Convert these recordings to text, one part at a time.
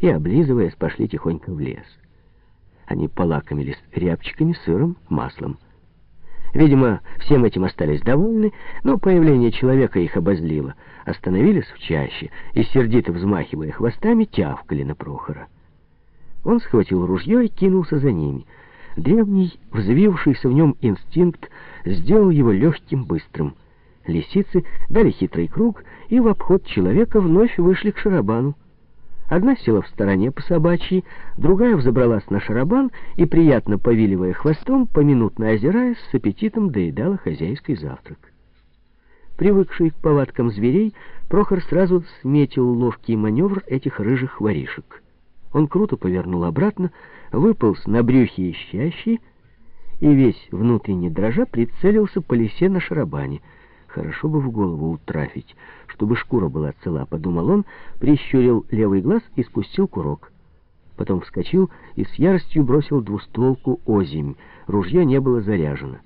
и, облизываясь, пошли тихонько в лес. Они полакомились рябчиками, сыром, маслом. Видимо, всем этим остались довольны, но появление человека их обозлило. Остановились в чаще и, сердито взмахивая хвостами, тявкали на Прохора. Он схватил ружье и кинулся за ними. Древний, взвившийся в нем инстинкт, сделал его легким, быстрым. Лисицы дали хитрый круг и в обход человека вновь вышли к шарабану. Одна села в стороне по собачьи, другая взобралась на шарабан и, приятно повиливая хвостом, поминутно озираясь, с аппетитом доедала хозяйский завтрак. Привыкший к повадкам зверей, Прохор сразу сметил ловкий маневр этих рыжих воришек. Он круто повернул обратно, выполз на брюхе ищащий и весь внутренне дрожа прицелился по лисе на шарабане — Хорошо бы в голову утрафить, чтобы шкура была цела, подумал он, прищурил левый глаз и спустил курок. Потом вскочил и с яростью бросил двустволку озимь. Ружье не было заряжено.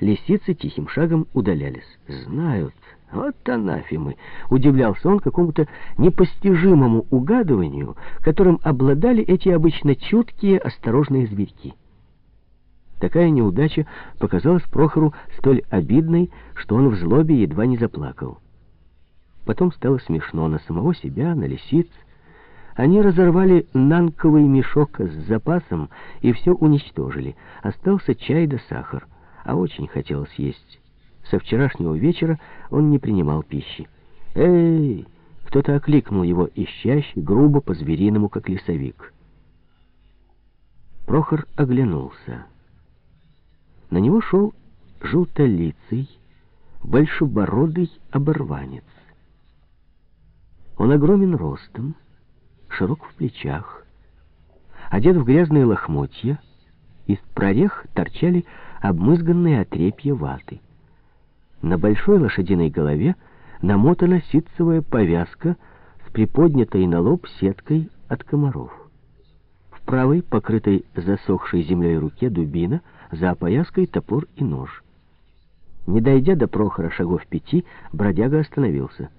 Лисицы тихим шагом удалялись. «Знают, вот анафимы!» — удивлялся он какому-то непостижимому угадыванию, которым обладали эти обычно чуткие, осторожные зверьки. Такая неудача показалась Прохору столь обидной, что он в злобе едва не заплакал. Потом стало смешно на самого себя, на лисиц. Они разорвали нанковый мешок с запасом и все уничтожили. Остался чай да сахар, а очень хотелось есть. Со вчерашнего вечера он не принимал пищи. «Эй!» — кто-то окликнул его ищащий, грубо по-звериному, как лесовик. Прохор оглянулся. На него шел желтолицый, большебородый оборванец. Он огромен ростом, широк в плечах, одет в грязные лохмотья, из прорех торчали обмызганные отрепья ваты. На большой лошадиной голове намотана ситцевая повязка с приподнятой на лоб сеткой от комаров. В правой, покрытой засохшей землей руке, дубина — за опояской топор и нож. Не дойдя до Прохора шагов пяти, бродяга остановился.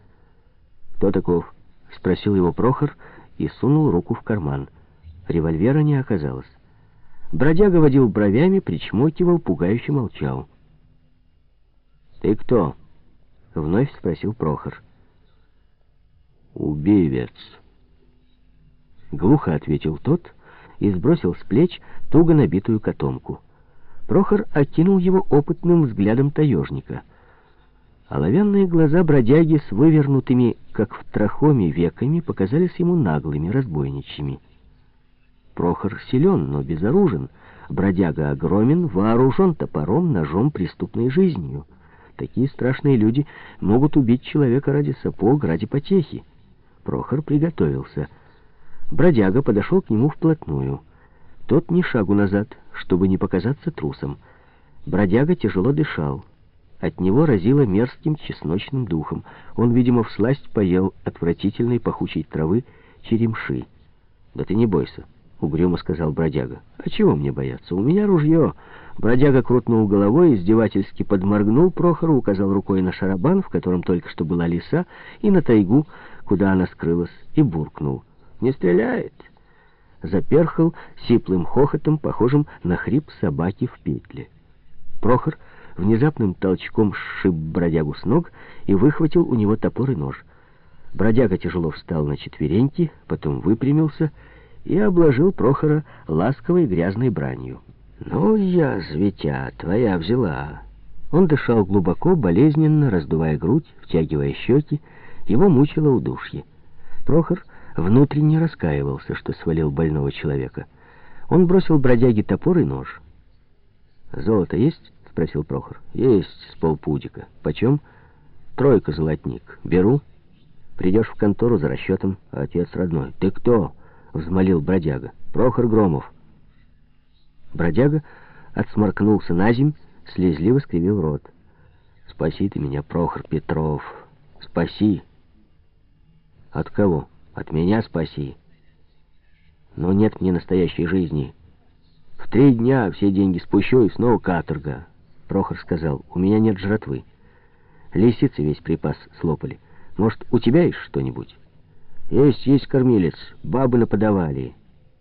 «Кто таков?» — спросил его Прохор и сунул руку в карман. Револьвера не оказалось. Бродяга водил бровями, причмокивал, пугающе молчал. «Ты кто?» — вновь спросил Прохор. «Убивец», — глухо ответил тот и сбросил с плеч туго набитую котомку. Прохор окинул его опытным взглядом таежника. Оловянные глаза бродяги с вывернутыми, как в трахоме, веками показались ему наглыми, разбойничьими. Прохор силен, но безоружен. Бродяга огромен, вооружен топором, ножом, преступной жизнью. Такие страшные люди могут убить человека ради сапог, ради потехи. Прохор приготовился. Бродяга подошел к нему вплотную. Тот ни шагу назад, чтобы не показаться трусом. Бродяга тяжело дышал. От него разило мерзким чесночным духом. Он, видимо, всласть поел отвратительной пахучей травы черемши. «Да ты не бойся», — угрюмо сказал бродяга. «А чего мне бояться? У меня ружье». Бродяга крутнул головой, издевательски подморгнул Прохору, указал рукой на шарабан, в котором только что была лиса, и на тайгу, куда она скрылась, и буркнул. «Не стреляет!» Заперхал сиплым хохотом, похожим на хрип собаки в петле. Прохор внезапным толчком сшиб бродягу с ног и выхватил у него топор и нож. Бродяга тяжело встал на четвереньки, потом выпрямился и обложил Прохора ласковой грязной бранью. «Ну, я, зветя, твоя взяла». Он дышал глубоко, болезненно, раздувая грудь, втягивая щеки. Его мучило удушье. Прохор внутренне раскаивался, что свалил больного человека. Он бросил бродяге топор и нож. «Золото есть?» — спросил Прохор. «Есть, с полпудика. Почем?» «Тройка золотник. Беру. Придешь в контору за расчетом, а отец родной. Ты кто?» — взмолил бродяга. «Прохор Громов». Бродяга отсморкнулся на земь, слезливо скривил рот. «Спаси ты меня, Прохор Петров, спаси!» «От кого?» От меня спаси. Но нет мне настоящей жизни. В три дня все деньги спущу, и снова каторга. Прохор сказал, у меня нет жратвы. Лисицы весь припас слопали. Может, у тебя есть что-нибудь? Есть, есть, кормилец, бабы наподавали».